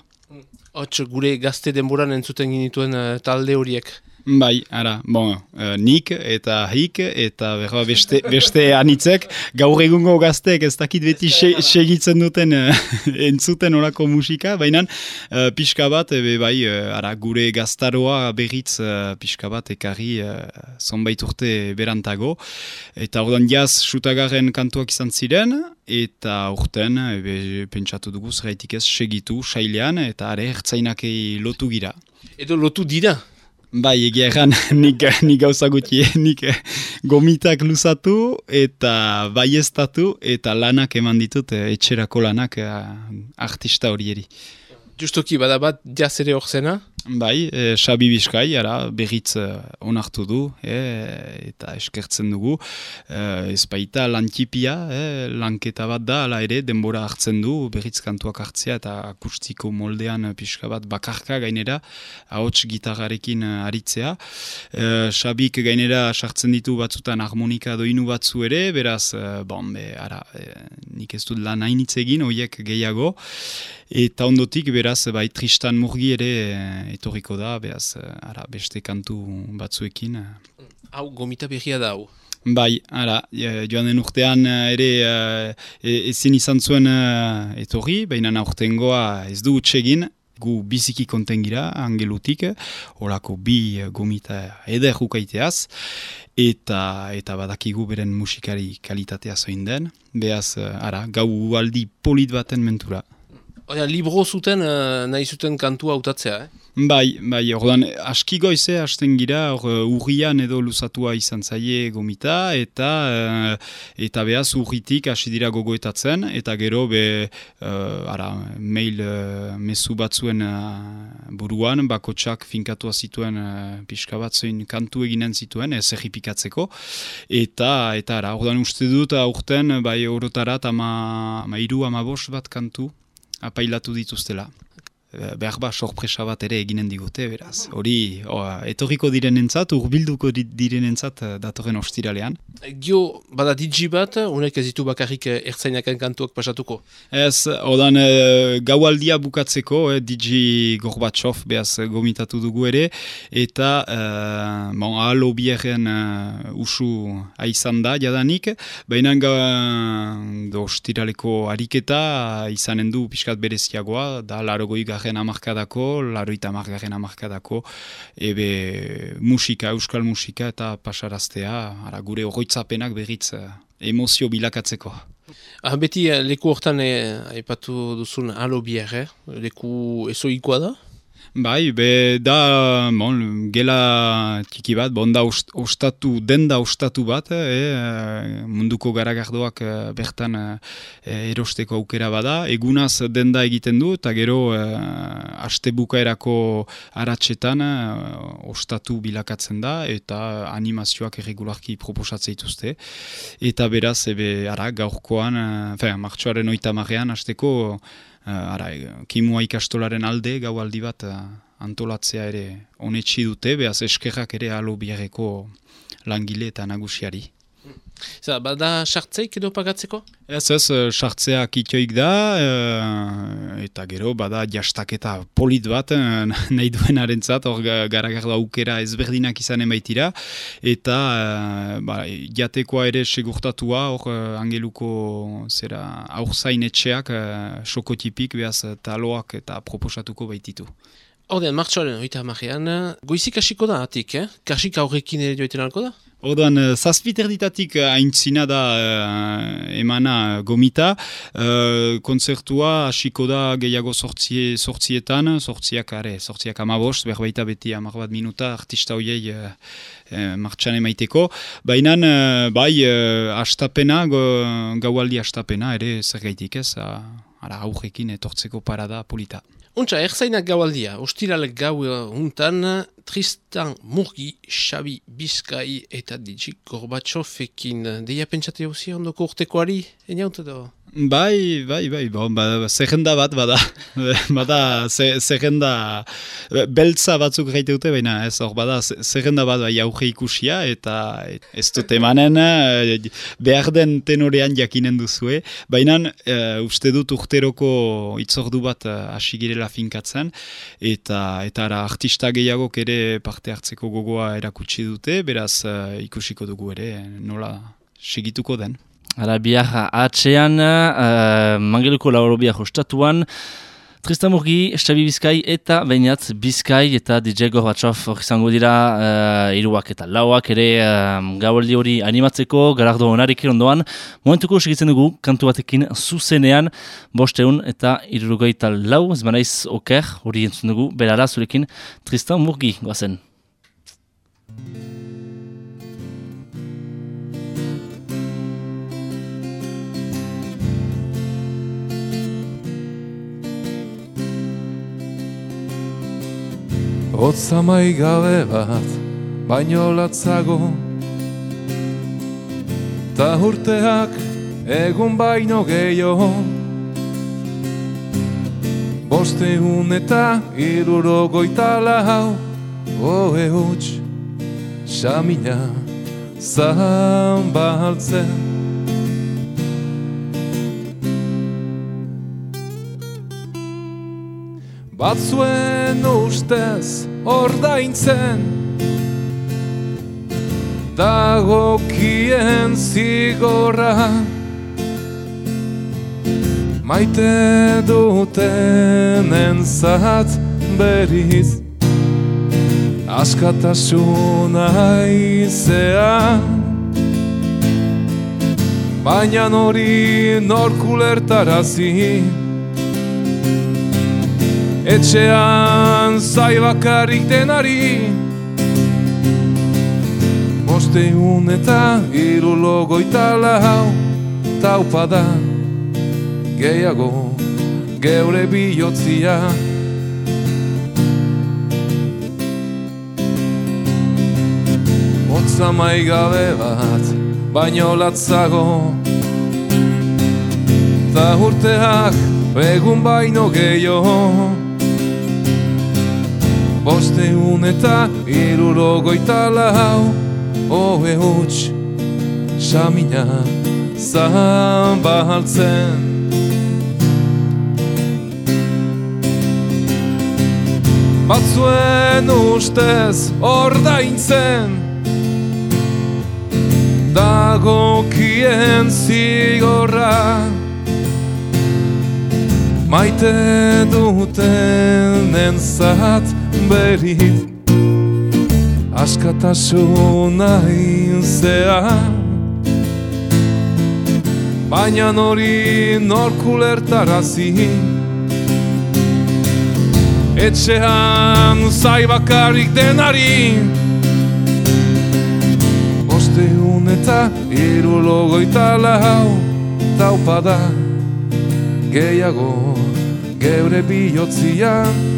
Hots gure gazte denboran entzuten ginituen talde horiek Bai, ara, bon, uh, nik eta hik eta berra beste, beste anitzek, gaur egungo gazteek ez dakit beti segitzen duten uh, entzuten orako musika, baina uh, pixka bat, ebe bai, ara, gure gaztaroa berriz uh, pixka bat ekarri uh, zonbait urte berantago, eta ordan jaz sutagarren kantuak izan ziren, eta urten, ebe, pentsatu dugu zeraitik ez segitu, sailean, eta are, hertzainakei lotu gira. Edo lotu dira? Bai, egia erran, nik, nik gauza guti, nik gomitak luzatu eta baiestatu eta lanak eman ditut, eh, etxerako lanak eh, artista horieri. Justoki, bada bat, jaz ere hor zena? Bai, e, Xabi Bizkai, ara, berriz uh, onartu du, e, eta eskertzen dugu. E, ez baita lantipia, e, lanketa bat da, ala ere, denbora hartzen du, berriz kantuak hartzea, eta akustiko moldean pixka bat bakarka gainera, ahots gitarrarekin aritzea. E, Xabik gainera sartzen ditu batzutan harmonika doinu batzu ere, beraz, bon, be, ara, nik ez dut lan hainitz oiek gehiago, eta ondotik, beraz, bai, Tristan Murgi ere, etorriko da, behaz, eh, ara, beste kantu batzuekin. Eh. Hau, gomita behia da, hau? Bai, ara, joan den urtean eh, ere e, ezin izan zuen etorri, baina urtengoa ez du utxegin, gu biziki kontengira angelutik, horako bi gomita eder ukaiteaz, eta eta badakigu beren musikari kalitatea zoin den, behaz, ara, gau aldi polit baten mentura. Oia, libro zuten, nahi zuten kantua hautatzea, eh? Bai, bai, ordan aski goize hasten gira, or, uh, urrian edo luzatua izan zaie gomita, eta uh, eta behaz urritik hasi dira gogoetatzen, eta gero be, uh, ara, mail uh, mesu batzuen uh, buruan, bakotsak finkatua zituen uh, pixka batzuen kantu eginen zituen, ez erripikatzeko, eta, eta ara, ordan uste dut, aurten, bai, orotarat, ama, ama iru, ama bat kantu, apailatu dituztela. Eh, behar ba sorpresa bat ere eginen digute, beraz. Hori, etorriko direnentzat, urbilduko direnentzat eh, datorren ostiralean. Gio, bada digi bat, unek ez ditu bakarrik eh, ertzainakan kantuak pasatuko? Ez, odan e, gaualdia bukatzeko, e, digi Gorbatsov behaz gomitatu dugu ere, eta, e, bon, alo bieren usu aizan da, jadanik, baina ostiraleko ariketa izanen du pixkat bereziagoa, da larogoi garren amarkadako, laroita amargarren amarkadako, ebe musika, euskal musika eta pasaraztea, ara gure horroitzapenak berriz eh, emozio bilakatzeko. Ah, beti eh, leku hortan aipatu duzun alo bier, leku ezoikoa da? Bai, be da bon, gela tiki bat, bon da ostatu, den da ostatu bat, e, munduko garagardoak e, bertan e, erosteko aukera bada, egunaz den da egiten du, eta gero e, aste bukaerako aratsetan e, ostatu bilakatzen da, eta animazioak erregularki proposatzen dituzte. Eta beraz, ebe, ara, gaurkoan, e, martxoaren oita marrean, asteko, ara, kimua ikastolaren alde gau aldi bat uh, antolatzea ere honetxi dute, behaz eskerrak ere alo biarreko langile eta nagusiari. Zer, bada sartzeik edo pagatzeko? Ez ez, eh, sartzeak itoik da, eta gero bada jastaketa polit bat, nahi duen arentzat, hor garagarda aukera ezberdinak izanen baitira, eta ba, jatekoa ere segurtatua, hor angeluko zera aurzain etxeak, sokotipik, behaz taloak eta proposatuko baititu. Hordean, martxoaren oita amarean, goizik hasiko da atik, eh? Kasik aurrekin ere joiten alko da? Orduan, uh, zazpiter ditatik uh, aintzina da uh, emana gomita. Uh, konzertua hasiko da gehiago sortzie, sortzietan, sortziak, are, sortziak amabost, berbaita beti amar bat minuta artista hoiei uh, uh, martxan emaiteko. Baina, uh, bai, uh, astapena, go, gaualdi astapena, ere zer gaitik ez, uh, ara aurrekin etortzeko parada polita. Untsa, erzainak gaualdia, ostiralek gau untan, Tristan Murgi, Xabi Bizkai eta Digi Gorbatsofekin. Deia pentsate hau ondoko urtekoari, eniautu da? Bai, bai, bai, bon, ba, zerrenda bat, bada, bada, zerrenda, beltza batzuk gaite dute, baina ez hor, bada, zerrenda bat, bai, auge ikusia, eta ez dut emanen, eh, behar den tenorean jakinen duzue, baina uh, uste dut urteroko itzordu bat uh, hasi girela finkatzen, eta eta ara, artista gehiagok ere parte hartzeko gogoa erakutsi dute, beraz ikusiko dugu ere, nola segituko den. Ara biar atxean, uh, mangeluko lauro biar hostatuan, Tristan Murgi, Estabi Bizkai eta Bainat Bizkai eta DJ Gorbatsov hori izango dira uh, iruak eta lauak ere uh, gaualdi hori animatzeko, garardo honarik ondoan. Momentuko segitzen dugu, kantu batekin zuzenean, bosteun eta irurugaita lau, ez manaiz oker, hori entzun dugu, berara zurekin Tristan Murgi, goazen. Otza maigabe bat, baino latzago Ta urteak egun baino gehiago Boste un eta iruro goita lau Oe huts, xamina, zan Batzuen ustez ordaintzen Dagokien zigorra Maite duten entzat beriz Askatasuna izea Baina nori norkulertarazi Etxean zai bakarrik denari. Boste un eta iru logoita lau Taupa da gehiago geure bihotzia. Otza maigabe bat baino latzago. Ta urteak egun baino gehiago boste un eta iruro goita lau Oe huts, xamina, bahaltzen Batzuen ustez ordaintzen Dago kien zigorra. Maite duten entzat berit Askatasuna inzea Baina nori norkulertarazi Etxean zai bakarrik denari. Osteun eta irulogoita lau Taupada. Gehiago geure bihotzian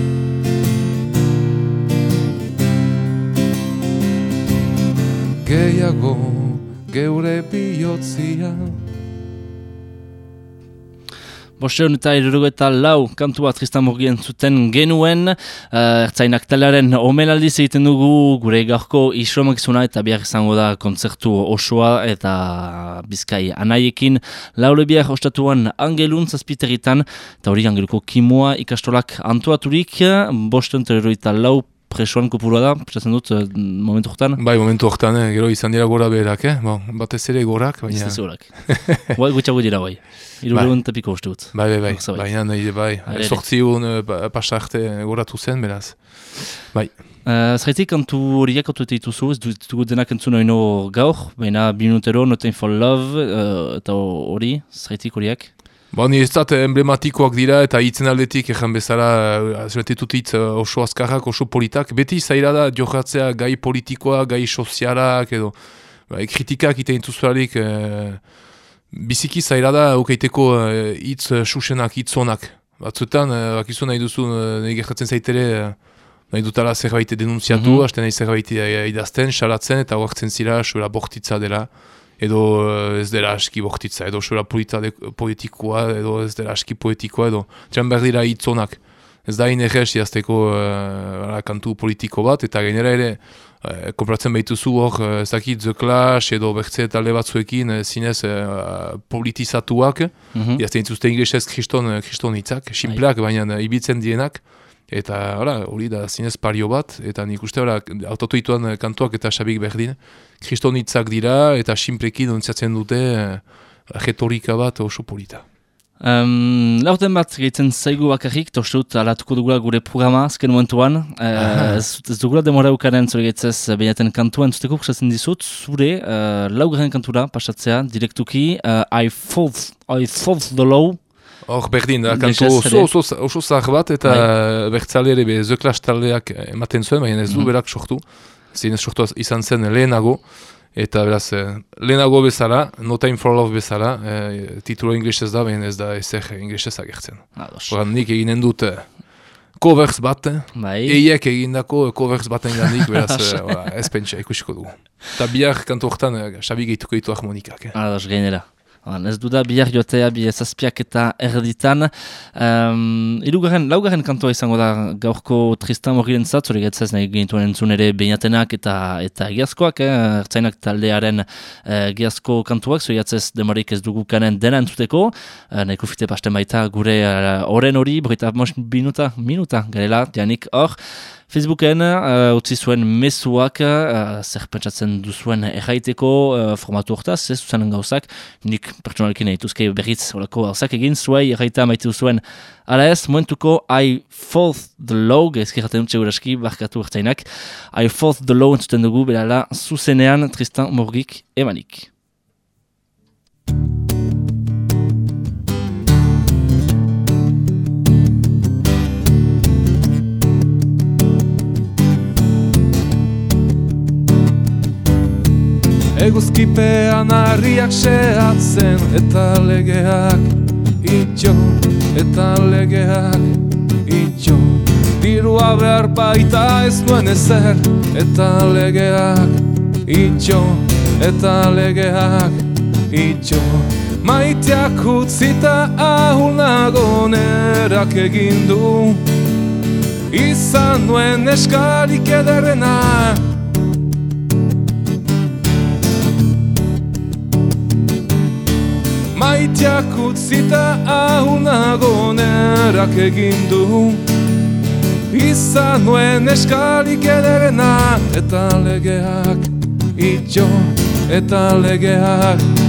gehiago geure bihotzia. Bosteon eta eta lau kantua Tristan Morgien zuten genuen, uh, ertzainak talaren omenaldiz egiten dugu gure gaurko isromakizuna eta biar izango da kontzertu osoa eta bizkai anaiekin. Laule biar ostatuan angelun zazpiteritan eta hori angeluko kimua ikastolak antuaturik, bosteon eta lau presoan kopurua da, prestatzen dut, uh, momentu horretan? Bai, momentu horretan, eh, gero izan dira gora berak, eh? bon, batez ere gorak, baina... Ez gorak. bai, gutxago dira, bai. Iru bai. eta piko uste dut. Bai, bai, bai, baina nahi, bai, sortzi hon uh, pasarte goratu zen, beraz. Bai. Uh, Zaitik, kantu horiak autu eta dituzu, ez dugu denak entzun oino gaur, baina binutero, Nothing for Love, uh, eta hori, zaitik horiak? Ba, ni ez zat emblematikoak dira eta hitzen aldetik ezan bezala, zuretetut hitz uh, oso azkarrak, oso politak. Beti zaira da jokatzea gai politikoa, gai sozialak edo ba, kritikak ite intuzularik uh, biziki zaira da ukeiteko hitz uh, susenak, hitz honak. Batzuetan, uh, bakizu nahi duzu, nahi gertatzen zaitere, uh, nahi dutala zerbait denunziatu, mm -hmm. hasten nahi zerbait idazten, salatzen eta huartzen zira, suela bortitza dela edo eh, ez dela aski bortitza, edo sola politikoa, edo ez dela aski poetikoa, edo txan behar dira hitzonak. Ez da inerrez jazteko uh, kantu politiko bat, eta gainera ere, uh, kompratzen behituzu hor, uh, ez dakit The Clash edo bertze talde batzuekin uh, zinez uh, politizatuak, mm -hmm. jazten dituzte inglesez kriston, kriston hitzak, simpleak, baina uh, ibitzen dienak, Eta hori da zinez pario bat, eta nik uste autotoituan eh, kantuak eta xabik berdin, kristonitzak dira eta sinpleki dontziatzen dute uh, retorika bat oso polita. Um, Laurten bat gehitzen zaigu bakarrik, tostut alatuko dugula gure programa azken momentuan. Uh, ez, ez dugula demora ukaren zure gehitzez behiaten kantua entzuteko kusatzen dizut, zure uh, laugaren kantura pasatzea direktuki uh, I, fought, I fought the law Hor berdin, da, kanto oso, oso, oso zahar bat eta bai. bertzale ere be zeklas taldeak ematen zuen, baina ez du mm berak sortu. Zin ez sortu izan zen lehenago. Eta beraz, eh, lehenago bezala, No Time for Love bezala, eh, titulo inglesez da, baina ez da ezer inglesez agertzen. Horan nik eginen dut covers bat, bai. eiek egindako covers baten gandik, beraz, ez pentsa ikusiko dugu. Eta bihar kanto horretan, eh, xabi gehituko ditu harmonikak. Eh. Ados, gainera. Ez du da bihar joatea bi zazpiak eta erditan. Um, Irugarren, laugarren kantoa izango da gaurko Tristan Morgiren zat, zori getzez nahi gintuen entzun ere beinatenak eta eta egiazkoak, eh? ertzainak taldearen eh, egiazko kantuak, zori getzez demorik ez dugu kanen dena entzuteko, uh, nahiko fite pasten baita gure uh, hori, borita mos minuta, minuta, garela, dianik hor. Facebooken uh, utzi zuen mesuak uh, zer pentsatzen duzuen erraiteko uh, formatu hortaz, ez zuzanen gauzak, nik pertsonalekin egituzke berriz horako gauzak egin zuei erraita maite duzuen ala ez, momentuko I fought the law, gezkiraten dut seguraski barkatu hartzainak, I fought the law entzuten dugu, berala zuzenean Tristan Morgik emanik. Eguzkipean harriak sehatzen eta legeak itxo eta legeak itxo. Dirua behar baita ez duen ezer eta legeak itxo eta legeak itxo. Maiteak utzita ahul nagonerak egin du. Izan nuen eskarik ederrenak Maiteak utzita ahun nerak egin du. Izan nuen eskalik ederena Eta legeak itxo eta legeak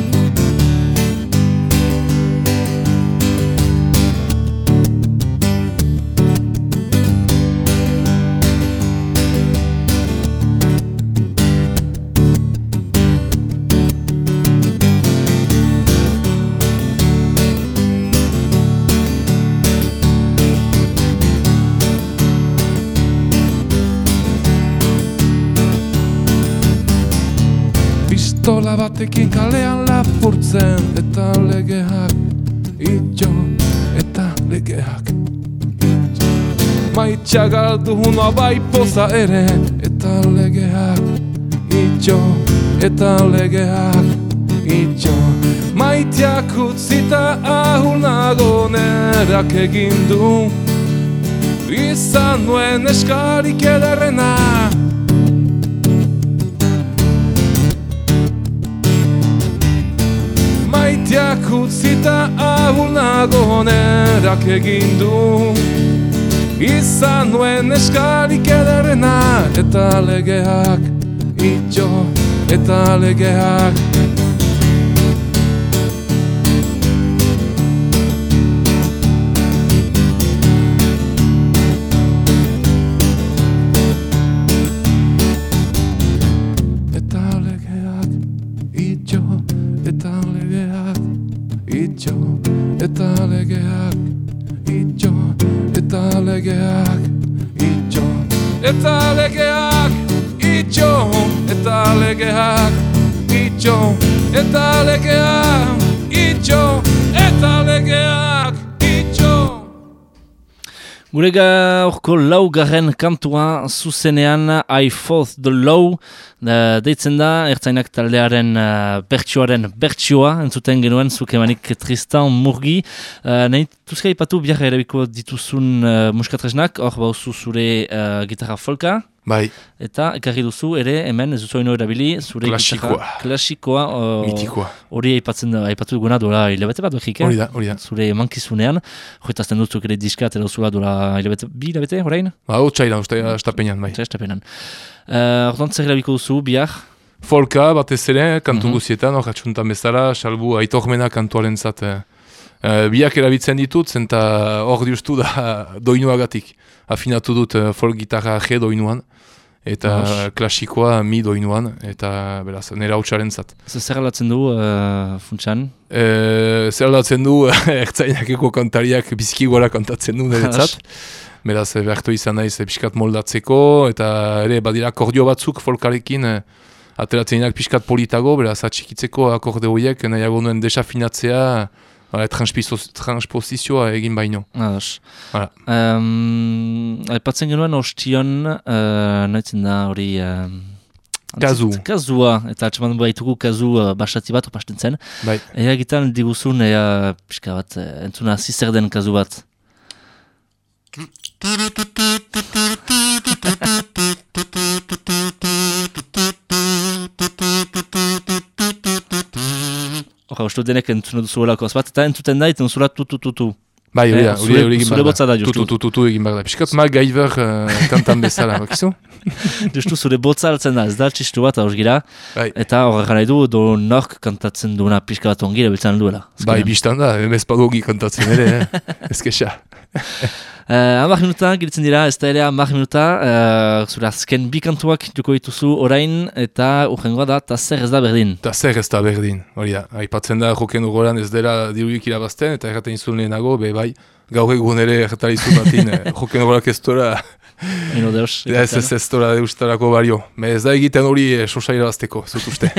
batekin kalean lapurtzen eta legeak itxo eta legeak Maitxa galdu hunua bai poza ere eta legeak itxo eta legeak itxo. Maiteak utzita ahul nago nerak egin du. Izan nuen eskarik ederrena utzita ahul nago nerak egin du Izan nuen eskarik ederrena Eta legeak itxo eta legeak eta legeak itxo eta legeak itxo eta legeak Gure gaurko laugarren kantua zuzenean I fought the law da, deitzen da, ertzainak taldearen uh, bertsioaren bertsioa, entzuten genuen zuke manik Tristan Murgi. Uh, nahi tuzka ipatu biar erabiko dituzun uh, muskatresnak, hor bauzu zure uh, gitarra folka. Bai, Eta ekarri duzu ere hemen ez duzu erabili zure Klasikoa. gitarra klasikoa uh, mitikoa. hori aipatzen da, aipatu duguna dola hilabete bat behik, Hori da, hori da. zure emankizunean, joetazten dutzuk ere diskat edo zula dola hilabete, bi hilabete, orain? Ba, hau txaila, uste, estapenean, bai. Txastapenan. Uh, Ordan zer erabiko duzu, biak? Folka, batez ere, kantu Mhm. guzietan, hor atxuntan bezala, salbu aitormena kantuaren zat. Eh, eh, biak erabiltzen ditut, zenta hor diustu da doinuagatik. Afinatu dut eh, folk gitarra G doinuan, eta Os. klasikoa mi doinuan, eta beraz, nera hautsaren zat. Zer alatzen du, uh, funtsan? E, zer aldatzen du, ertzainakeko kantariak bizki gora kantatzen du niretzat. Beraz, eh, behartu izan naiz eh, pixkat moldatzeko, eta ere, badira akordio batzuk folkarekin, eh, ateratzeinak pixkat politago, beraz, atxikitzeko akorde horiek, nahiago nuen desafinatzea, Hala, transposizioa egin baino. Ados. Hala. Um, aipatzen genuen ostion, uh, nahitzen da hori... Uh, Kazu. Kazua, eta atxeman baitugu kazu uh, basatzi bat opasten zen. Bai, Ea gitan diguzun, ea pixka bat, eh, entzuna zizer den kazu bat. Hora, uste denek entzuna duzuelako bat, eta entzuten da, iten zura tutututu. bai, hori da, Eh, hori hori egin zure behar botza da, justu. Tutu, tutu, tutu egin behar da. Piskat MacGyver uh, kantan bezala, bakizu? Justu zure botza altzen da, ez da txistu bat aurz gira, Bai, eta horre nahi du, do nork kantatzen duena pixka bat ongira biltzen duela. bai, biztan da, emez padogi kantatzen ere, eh? ez kexa. Uh, amak minuta giritzen dira, ez da ere amak minuta, uh, zure azken bi kantuak duko dituzu orain, eta urrengoa da, eta zer ez da berdin. Eta zer ez da berdin, hori da. Aipatzen da joken ugoran ez dela diruik irabazten, eta erraten izun lehenago, be bai, gaur egun ere erraten izun batin, eh, joken ugorak ez dora, Eno deus. ez ez ez dora deustarako bario. Me ez da egiten hori eh, sosa irabazteko, zut uste.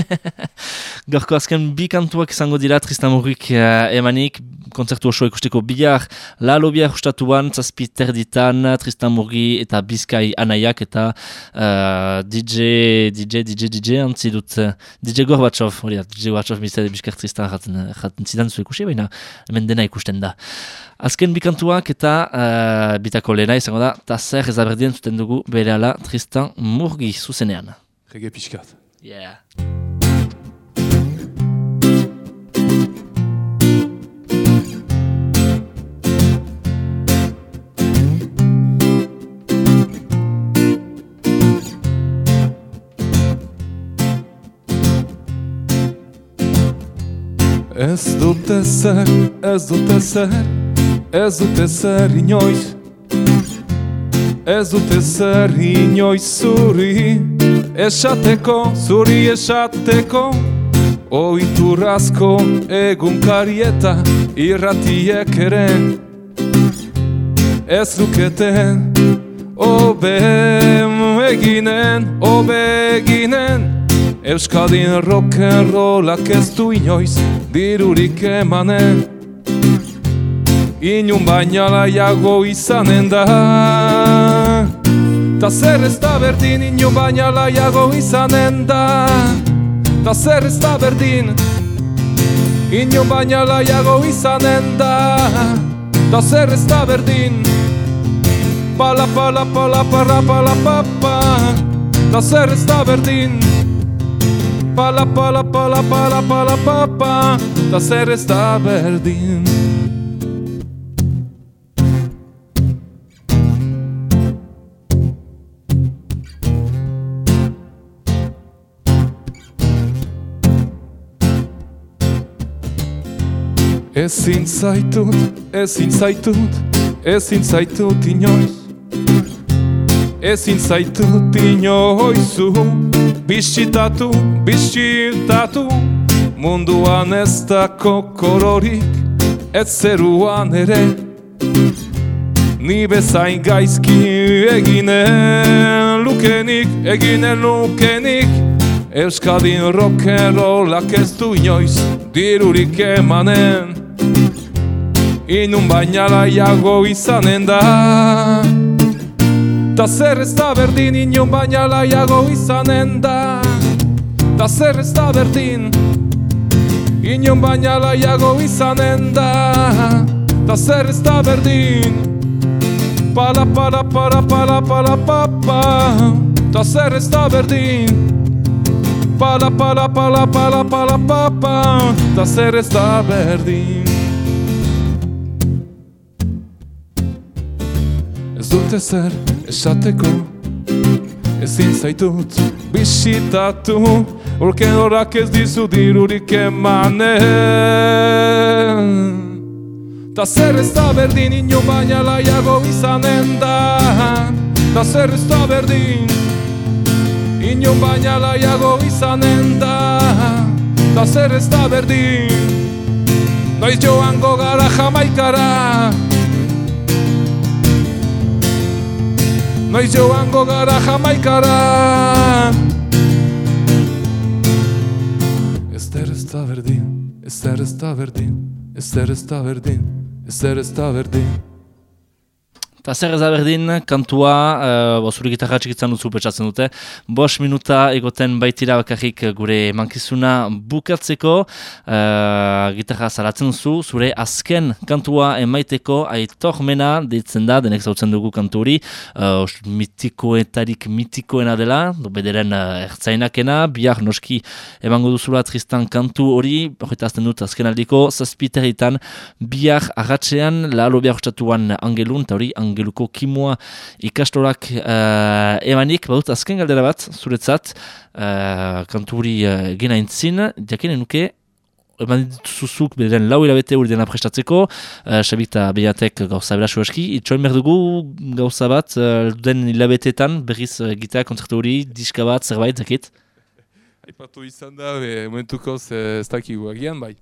Gaurko azken bi kantuak izango dira Tristan Murrik uh, emanik, kontzertu oso ikusteko bihar, lalo bihar ustatuan, zazpi terditan, Tristan Murgi eta Bizkai anaiak eta uh, DJ, DJ, DJ, DJ, antzi dut, uh, DJ Gorbatsov, hori da, DJ Gorbatsov bizte bizkar Tristan jaten, jaten zidan zu ikusi, baina hemen dena ikusten da. Azken bi kantuak eta uh, bitako lehena izango da, eta zer ezaberdien zuten dugu berehala Tristan Murgi zuzenean. Rege pixkat. Yeah. Ez dut ezer, ez dut ezer, ez dut ezer inoiz Ez dut ezer inoiz zuri Esateko, zuri esateko. Oiturazko egunkarieta irratiek ere Ez dukete Obe eginen, obe eginen. Euskadin rock'n'rollak ez du inoiz dirurik emanen. Inun baina laiago izanen da Ta zer ez da berdin inun baina laiago izanen da Ta zer ez da berdin Inun baina laiago izanen da Ta zer ez da berdin. Pala pala pala pala pala papa. Ta zer ez da berdin. Pala pala pala pala pala papa. Ta zer ez da berdin Ezin zaitut, ezin zaitut, ezin zaitut inoiz. Ezin zaitut inoizu, bisitatu, bisitatu. Munduan ez dako kororik, ez zeruan ere. Ni bezain gaizki eginen lukenik, eginen lukenik. Euskadin rock'n'rollak ez du inoiz dirurik emanen Inun baina laiago izanen da. Ta zer ez da berdin inun baina laiago izanen da. Ta zer ez da berdin Inun baina laiago izanen da. Ta zer ez da berdin Pala pala pala pala pala papa Ta zer ez da berdin Pala pala pala pala pala papa Ta zer ez da berdin Dute zer esateko Ezin zaitut bisitatu. Urken horrak ez dizu dirurik emanen. Ta zer ez da berdin ino baina laiago izanen da. Ta zer ez da berdin Ino baina laiago izanen da. Ta zer ez da berdin Noiz joango gara jamaikara Noiz joango gara jamaikara. Ezer ez da berdin, ezer ez da berdin, ezer ez da berdin, ezer ez da berdin Eta zer ez berdin, kantua, uh, bo, zure gitarra txikitzen duzu petsatzen dute, bos minuta egoten baitira bakarrik gure mankizuna bukatzeko, uh, gitarra zaratzen duzu, zure azken kantua emaiteko aitor mena deitzen da, denek zautzen dugu kantu hori, uh, mitikoetarik mitikoena dela, do bederen ertzainakena, bihar noski emango duzula Tristan kantu hori, horreta azten dut azken aldiko, zazpiterritan, bihar agatzean, lalo bihar angelun, eta hori angeluko kimoa ikastorak uh, emanik, badut azken galdera bat, zuretzat, uh, kanturi uh, gena intzin, diakene nuke, eman dituzuzuk beren lau hilabete hori dena prestatzeko, uh, Xabik eta Beatek gauza bera eski, itxoin behar dugu gauza bat, uh, den hilabetetan berriz uh, gitea kontzertu hori, diska bat, zerbait, zakit? Aipatu izan da, be, momentukoz ez dakigu agian bai.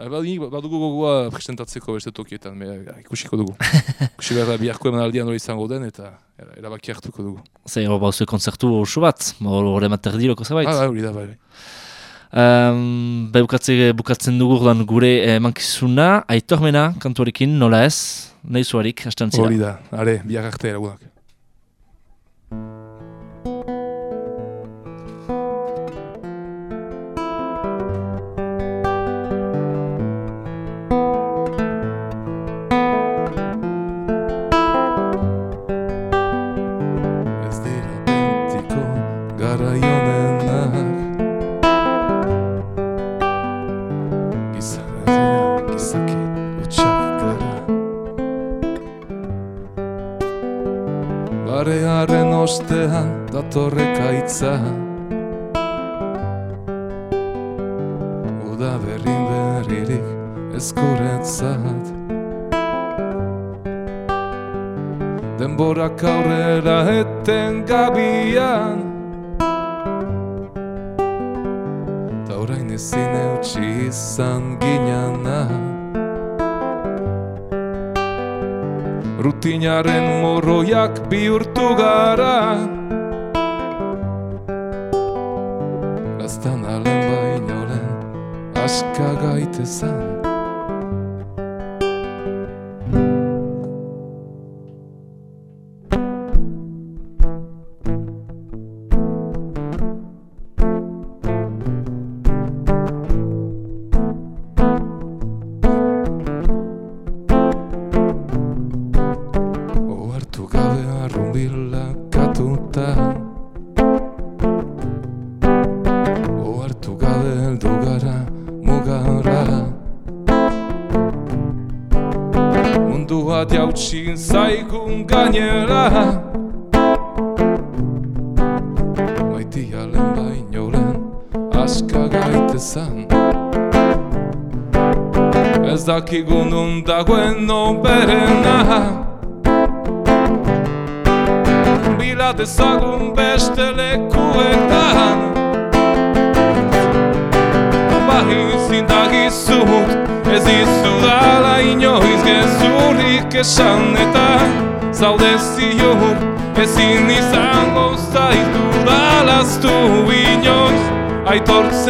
Badugu gogoa presentatzeko beste tokietan, me, ikusiko dugu. Ikusi behar da biharko eman aldian hori izango den eta erabaki hartuko dugu. Zer, hor bauzue konzertu oso bat, hor emater diloko zerbait? Ah, hori da, bai. Um, bai bukatzen dugu lan gure emankizuna, aitormena kantuarekin, nola ez, nahi zuarik, hastean zira. Hori da, are, biak arte eragunak. Datorrek aitza. Uda berrin berririk eskuretzat Denborak aurrera eten gabian. Ta orain ezin eutxi izan ginanan rutinaren morroiak bihurtu gara Aska gaitezan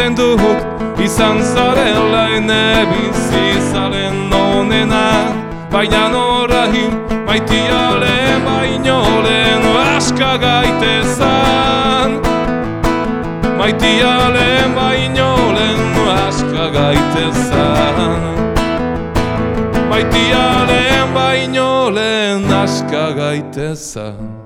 Aitortzen dut izan zarela ene bizi zaren onena Baina norahin maitiale baino lehen aska gaitezan Maitiale baino lehen aska gaitezan Maitiale baino lehen aska gaitezan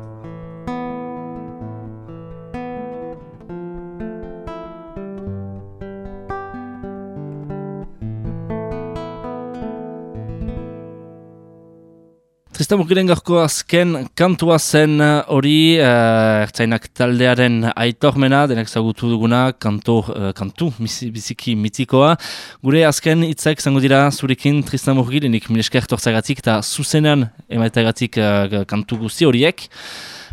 Tristan Murgiren gaurko azken kantua zen uh, hori uh, ertzainak taldearen aitormena, denek zagutu duguna, kanto, uh, kantu misi, biziki mitikoa. Gure azken hitzak zango dira zurekin Tristan Murgirenik milesker tortzagatik eta zuzenean emaitagatik uh, kantu guzti horiek.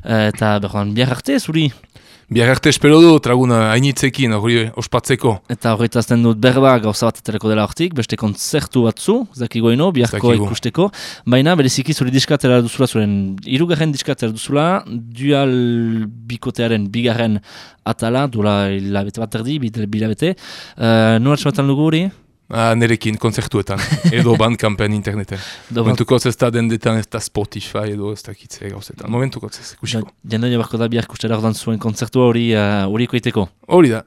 Uh, eta bihar arte zuri. Biar arte espero du, traguna hainitzekin, hori ospatzeko. Eta horretazten dut berba gauza bat aterako dela hortik, beste kontzertu batzu, zakigo ino, biharko ikusteko. Baina bereziki zuri diskatera duzula, zuren irugarren diskatera duzula, dual bikotearen bigarren atala, duela hilabete bat erdi, bilabete. Uh, Nora txamatan dugu hori? Ah, nerekin, konzertuetan, edo bandkampen interneten. Momentuko ez da dendetan ez da Spotify edo ez da kitze gauzetan. Momentuko ez ikusiko. Jende barko da bihar ikustera ordan zuen kontzertua hori uh, hori koiteko. Hori da,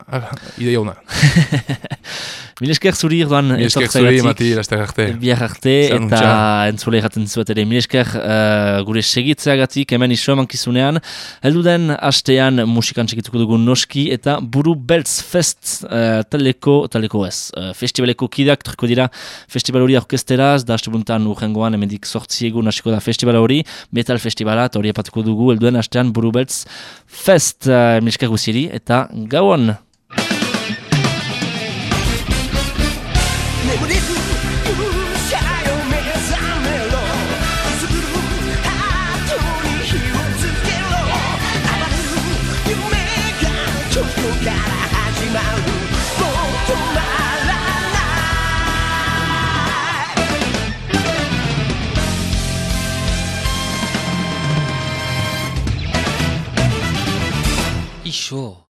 ideia ona. Milesker zuri ordan Esker zuri emati laster arte. Eta entzule erraten zuet ere milesker uh, gure segitzeagatik hemen iso emankizunean. Heldu den hastean musikan txekituko dugu noski eta buru beltz fest uh, taleko, taleko ez. Uh, festivaleko kidak turko dira festival hori orkesteraz, da haste buntan urrengoan emendik sortzi egun hasiko da festivala hori, metal festivala eta hori epatuko dugu helduen hastean buru beltz fest uh, milesker guziri eta gauan. sure.